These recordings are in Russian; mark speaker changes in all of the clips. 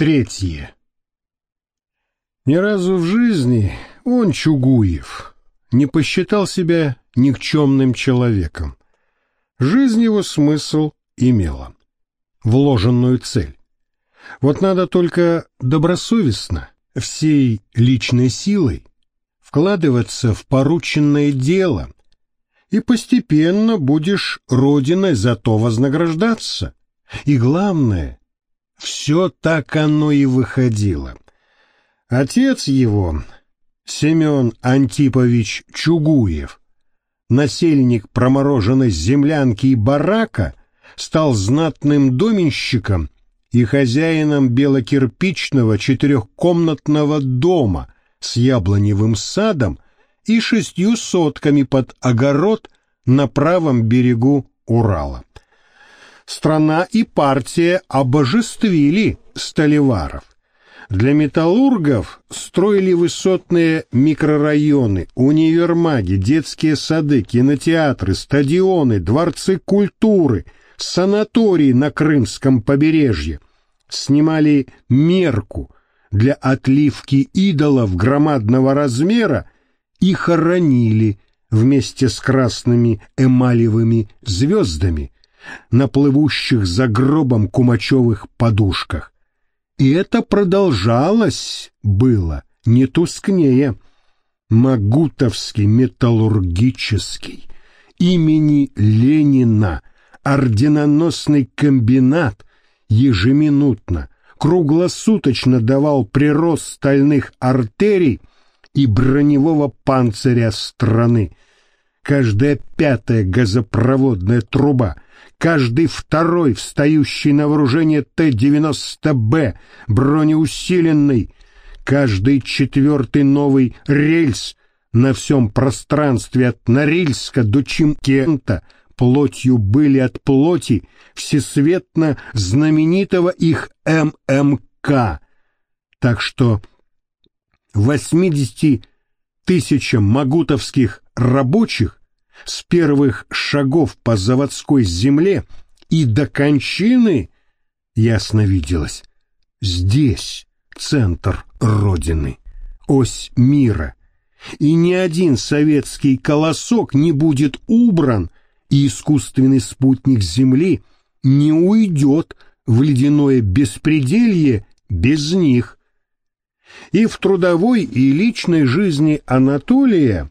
Speaker 1: Третье. Ни разу в жизни он, Чугуев, не посчитал себя никчемным человеком. Жизнь его смысл имела, вложенную цель. Вот надо только добросовестно, всей личной силой, вкладываться в порученное дело, и постепенно будешь родиной за то вознаграждаться. И главное, все так оно и выходило. Отец его, Семен Антипович Чугуев, насельник промороженной землянки и барака, стал знатным доменщиком и хозяином белокирпичного четырехкомнатного дома с яблоневым садом и шестью сотками под огород на правом берегу Урала страна и партия обожествили столеваров. Для металлургов строили высотные микрорайоны, универмаги, детские сады, кинотеатры, стадионы, дворцы культуры, санатории на Крымском побережье. Снимали мерку для отливки идолов громадного размера и хоронили вместе с красными эмалевыми звездами на плывущих за гробом кумачевых подушках. И это продолжалось было, не тускнее. Магутовский металлургический имени Ленина орденоносный комбинат ежеминутно, круглосуточно давал прирост стальных артерий и броневого панциря страны. Каждая пятая газопроводная труба — каждый второй встающий на вооружение Т-90Б бронеусиленный, каждый четвертый новый рельс на всем пространстве от Норильска до Чимкента плотью были от плоти всесветно знаменитого их ММК. Так что 80 тысячам магутовских рабочих с первых шагов по заводской земле и до кончины ясно виделось. Здесь центр Родины, ось мира, и ни один советский колосок не будет убран, и искусственный спутник Земли не уйдет в ледяное беспределье без них. И в трудовой и личной жизни Анатолия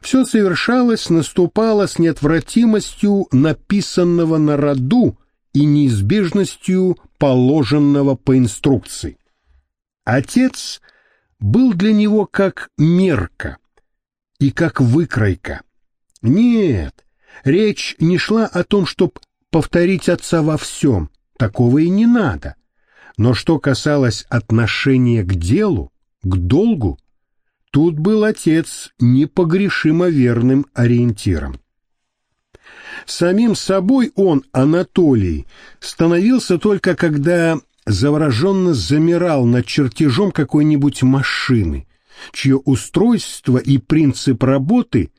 Speaker 1: все совершалось, наступало с неотвратимостью написанного на роду и неизбежностью положенного по инструкции. Отец был для него как мерка и как выкройка. Нет, речь не шла о том, чтобы повторить отца во всем, такого и не надо. Но что касалось отношения к делу, к долгу, Тут был отец непогрешимо верным ориентиром. Самим собой он, Анатолий, становился только когда завороженно замирал над чертежом какой-нибудь машины, чье устройство и принцип работы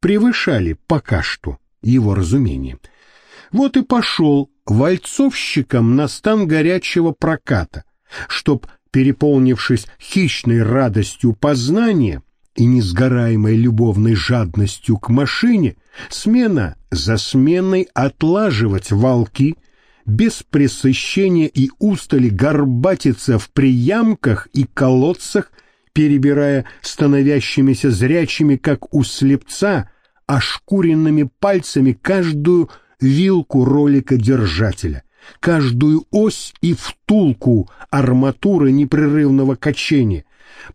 Speaker 1: превышали пока что его разумение. Вот и пошел вальцовщиком на стан горячего проката, чтоб переполнившись хищной радостью познания и несгораемой любовной жадностью к машине, смена за сменой отлаживать волки, без пресыщения и устали горбатиться в приямках и колодцах, перебирая становящимися зрячими, как у слепца, ошкуренными пальцами каждую вилку ролика-держателя каждую ось и втулку арматуры непрерывного качения,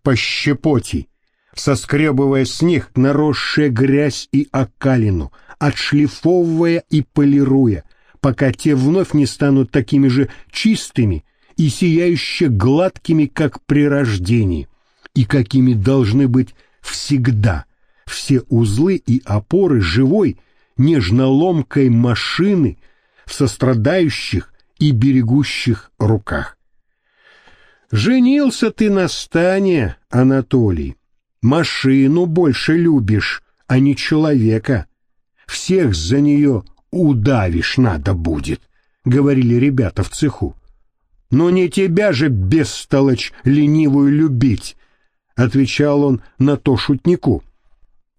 Speaker 1: по щепоти, соскребывая с них наросшая грязь и окалину, отшлифовывая и полируя, пока те вновь не станут такими же чистыми и сияюще гладкими, как при рождении, и какими должны быть всегда все узлы и опоры живой, нежно-ломкой машины — в сострадающих и берегущих руках. Женился ты на стане, Анатолий. Машину больше любишь, а не человека. Всех за нее удавишь надо будет, говорили ребята в цеху. Но не тебя же, бестолочь, ленивую любить, — отвечал он на то шутнику.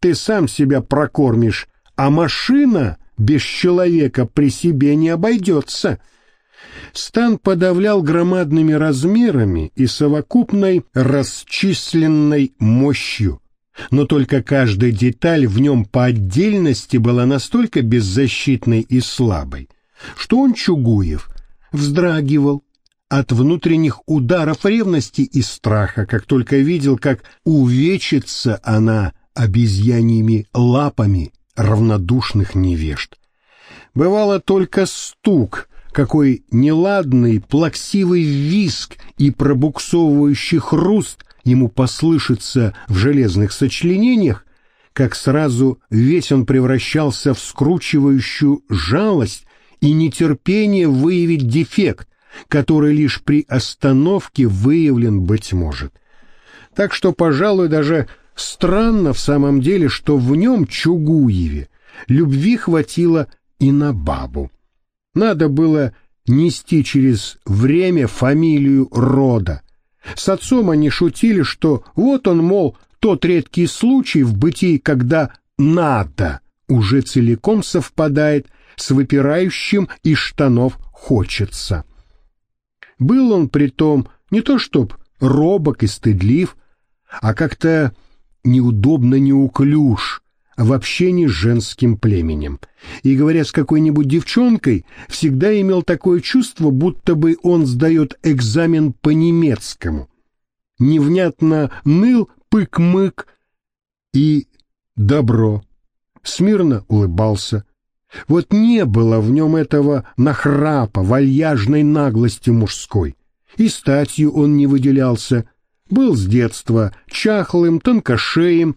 Speaker 1: Ты сам себя прокормишь, а машина без человека при себе не обойдется. Стан подавлял громадными размерами и совокупной расчисленной мощью, но только каждая деталь в нем по отдельности была настолько беззащитной и слабой, что он, Чугуев, вздрагивал от внутренних ударов ревности и страха, как только видел, как увечится она обезьяньими лапами равнодушных невежд. Бывало только стук, какой неладный, плаксивый виск и пробуксовывающий хруст ему послышится в железных сочленениях, как сразу весь он превращался в скручивающую жалость и нетерпение выявить дефект, который лишь при остановке выявлен, быть может. Так что, пожалуй, даже странно в самом деле, что в нем, Чугуеве, любви хватило и на бабу. Надо было нести через время фамилию рода. С отцом они шутили, что вот он, мол, тот редкий случай в бытии, когда «надо» уже целиком совпадает с выпирающим из штанов «хочется». Был он притом не то чтоб робок и стыдлив, а как-то неудобно неуклюж в общении с женским племенем. И, говоря с какой-нибудь девчонкой, всегда имел такое чувство, будто бы он сдает экзамен по немецкому. Невнятно ныл пык-мык и добро. Смирно улыбался. Вот не было в нем этого нахрапа, вальяжной наглости мужской. И статью он не выделялся, был с детства чахлым, тонкошеем,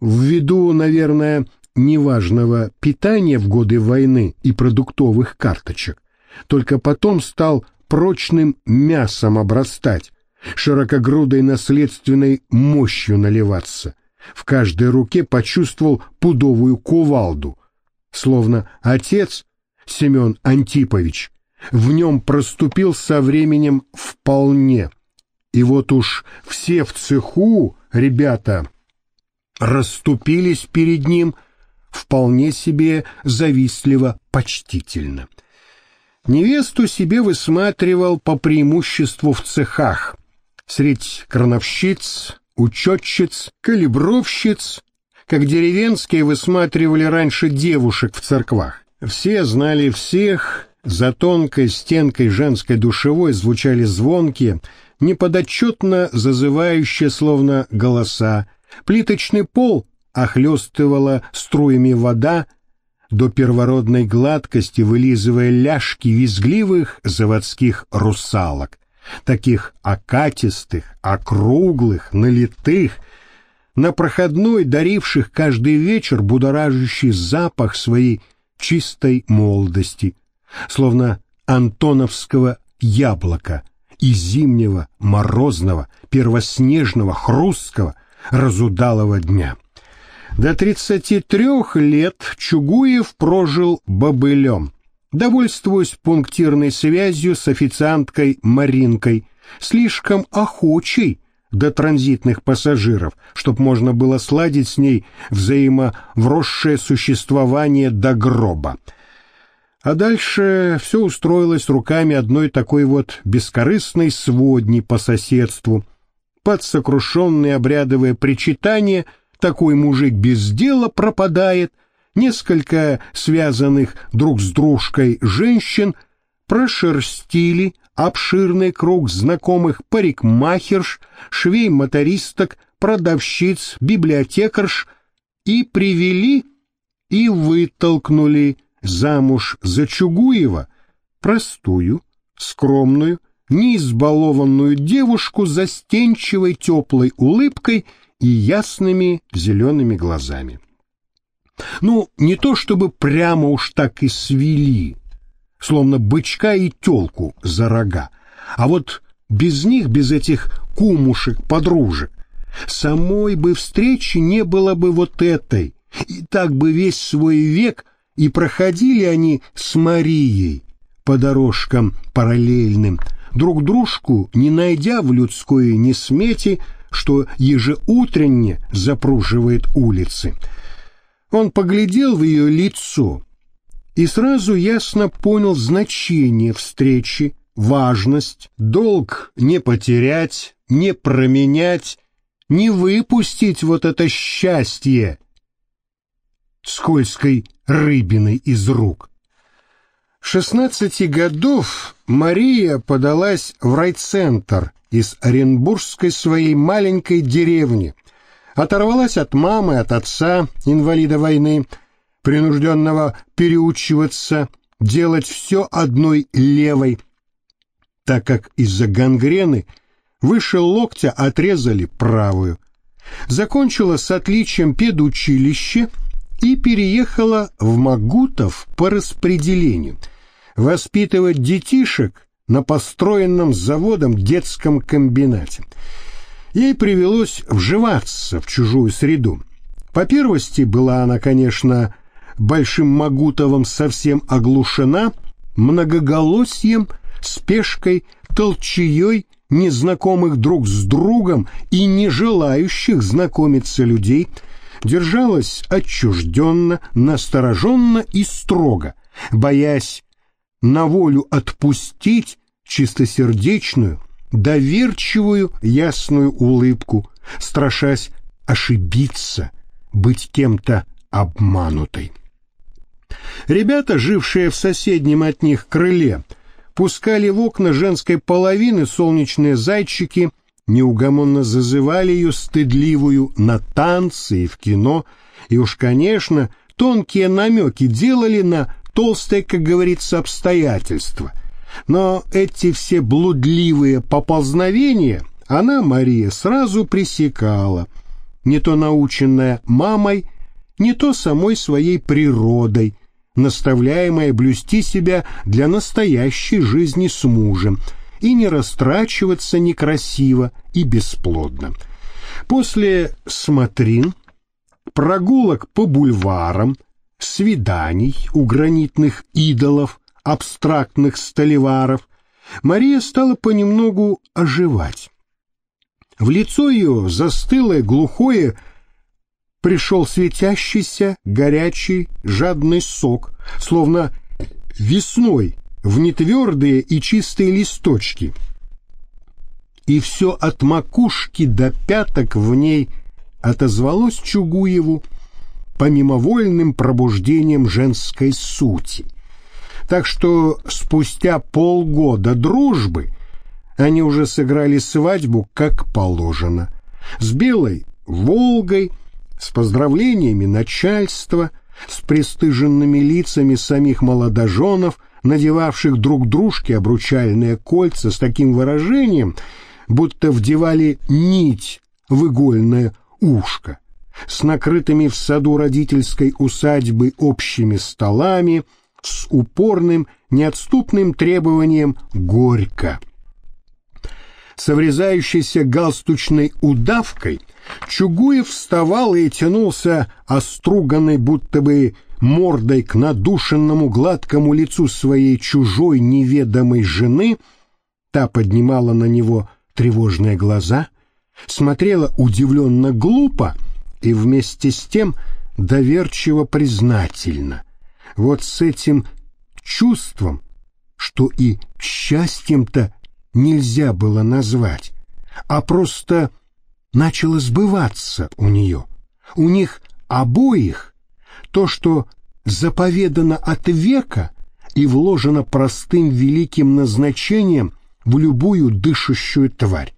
Speaker 1: ввиду, наверное, неважного питания в годы войны и продуктовых карточек. Только потом стал прочным мясом обрастать, широкогрудой наследственной мощью наливаться. В каждой руке почувствовал пудовую кувалду, словно отец Семен Антипович в нем проступил со временем вполне. И вот уж все в цеху, ребята, расступились перед ним вполне себе завистливо почтительно. Невесту себе высматривал по преимуществу в цехах, средь крановщиц, учетчиц, калибровщиц, как деревенские высматривали раньше девушек в церквах. Все знали всех, за тонкой стенкой женской душевой звучали звонкие, неподотчетно зазывающие словно голоса, плиточный пол охлестывала струями вода, до первородной гладкости вылизывая ляжки визгливых заводских русалок, таких окатистых, округлых, налитых, на проходной даривших каждый вечер будоражащий запах своей чистой молодости, словно антоновского яблока, и зимнего, морозного, первоснежного, хрусткого, разудалого дня. До тридцати трех лет Чугуев прожил бобылем, довольствуясь пунктирной связью с официанткой Маринкой, слишком охочей до транзитных пассажиров, чтоб можно было сладить с ней взаимовросшее существование до гроба — а дальше все устроилось руками одной такой вот бескорыстной сводни по соседству. Под сокрушенные обрядовые причитания такой мужик без дела пропадает, несколько связанных друг с дружкой женщин прошерстили обширный круг знакомых парикмахерш, швей-мотористок, продавщиц, библиотекарш и привели и вытолкнули замуж за Чугуева простую, скромную, неизбалованную девушку с застенчивой теплой улыбкой и ясными зелеными глазами. Ну, не то чтобы прямо уж так и свели, словно бычка и телку за рога, а вот без них, без этих кумушек-подружек, самой бы встречи не было бы вот этой, и так бы весь свой век и проходили они с Марией по дорожкам параллельным, друг дружку, не найдя в людской несмете, что ежеутренне запруживает улицы. Он поглядел в ее лицо и сразу ясно понял значение встречи, важность, долг не потерять, не променять, не выпустить вот это счастье скользкой рыбиной из рук. Шестнадцати годов Мария подалась в райцентр из Оренбургской своей маленькой деревни, оторвалась от мамы, от отца, инвалида войны, принужденного переучиваться, делать все одной левой, так как из-за гангрены выше локтя отрезали правую. Закончила с отличием педучилище и переехала в Магутов по распределению – воспитывать детишек на построенном заводом детском комбинате. Ей привелось вживаться в чужую среду. По первости была она, конечно, Большим Магутовым совсем оглушена, многоголосием, спешкой, толчеей, незнакомых друг с другом и не желающих знакомиться людей, держалась отчужденно, настороженно и строго, боясь на волю отпустить чистосердечную, доверчивую, ясную улыбку, страшась ошибиться, быть кем-то обманутой. Ребята, жившие в соседнем от них крыле, пускали в окна женской половины солнечные зайчики, неугомонно зазывали ее стыдливую на танцы и в кино, и уж, конечно, тонкие намеки делали на толстое, как говорится, обстоятельства. Но эти все блудливые поползновения она, Мария, сразу пресекала, не то наученная мамой, не то самой своей природой, наставляемая блюсти себя для настоящей жизни с мужем и не растрачиваться некрасиво и бесплодно. После смотрин, прогулок по бульварам, свиданий у гранитных идолов, абстрактных столеваров, Мария стала понемногу оживать. В лицо ее застылое, глухое, пришел светящийся, горячий, жадный сок, словно весной в нетвердые и чистые листочки. И все от макушки до пяток в ней отозвалось Чугуеву помимовольным пробуждением женской сути. Так что спустя полгода дружбы они уже сыграли свадьбу как положено. С белой «Волгой», с поздравлениями начальства, с пристыженными лицами самих молодоженов, надевавших друг дружке обручальные кольца с таким выражением, будто вдевали нить в игольное ушко с накрытыми в саду родительской усадьбы общими столами, с упорным, неотступным требованием «горько». Со врезающейся галстучной удавкой Чугуев вставал и тянулся оструганной будто бы мордой к надушенному гладкому лицу своей чужой неведомой жены, та поднимала на него тревожные глаза, смотрела удивленно глупо — и вместе с тем доверчиво признательна. Вот с этим чувством, что и счастьем-то нельзя было назвать, а просто начало сбываться у нее. У них обоих то, что заповедано от века и вложено простым великим назначением в любую дышащую тварь.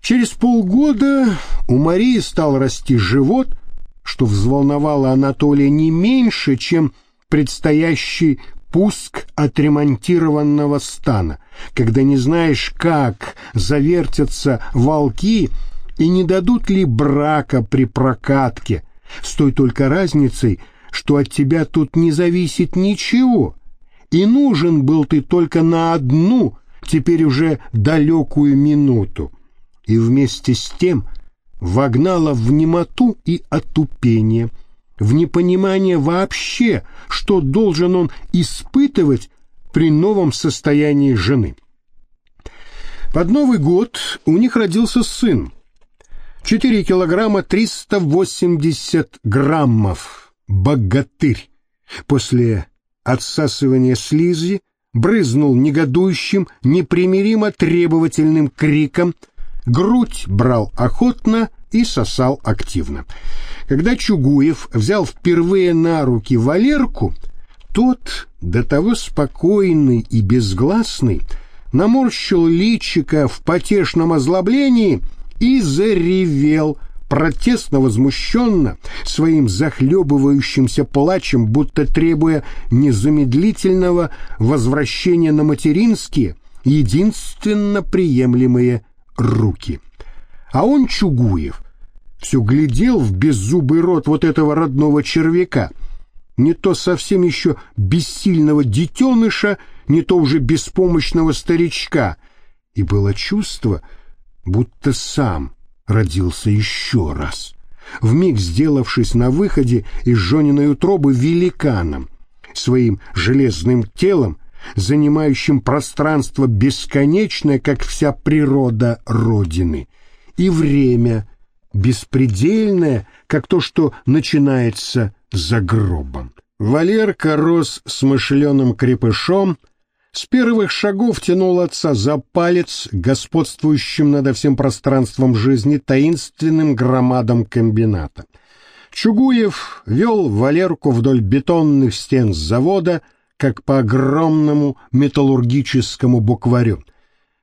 Speaker 1: Через полгода у Марии стал расти живот, что взволновало Анатолия не меньше, чем предстоящий пуск отремонтированного стана, когда не знаешь, как завертятся волки и не дадут ли брака при прокатке, с той только разницей, что от тебя тут не зависит ничего, и нужен был ты только на одну, теперь уже далекую минуту и вместе с тем вогнала в немоту и отупение, в непонимание вообще, что должен он испытывать при новом состоянии жены. Под Новый год у них родился сын. 4 килограмма 380 граммов. Богатырь. После отсасывания слизи брызнул негодующим, непримиримо требовательным криком, грудь брал охотно и сосал активно. Когда Чугуев взял впервые на руки Валерку, тот, до того спокойный и безгласный, наморщил личика в потешном озлоблении и заревел, протестно возмущенно, своим захлебывающимся плачем, будто требуя незамедлительного возвращения на материнские, единственно приемлемые руки. А он, Чугуев, все глядел в беззубый рот вот этого родного червяка, не то совсем еще бессильного детеныша, не то уже беспомощного старичка, и было чувство, будто сам родился еще раз, вмиг сделавшись на выходе из Жониной утробы великаном, своим железным телом, занимающим пространство бесконечное, как вся природа Родины, и время беспредельное, как то, что начинается за гробом. Валерка рос смышленым крепышом, с первых шагов тянул отца за палец, господствующим над всем пространством жизни таинственным громадом комбината. Чугуев вел Валерку вдоль бетонных стен завода, как по огромному металлургическому букварю.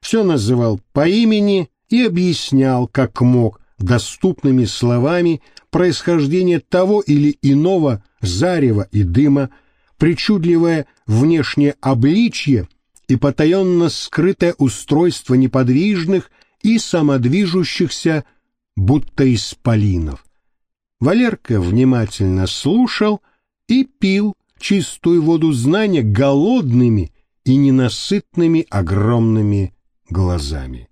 Speaker 1: Все называл по имени и объяснял, как мог, доступными словами происхождение того или иного зарева и дыма, причудливое внешнее обличье и потаенно скрытое устройство неподвижных и самодвижущихся, будто исполинов. Валерка внимательно слушал и пил чистую воду знания голодными и ненасытными огромными глазами.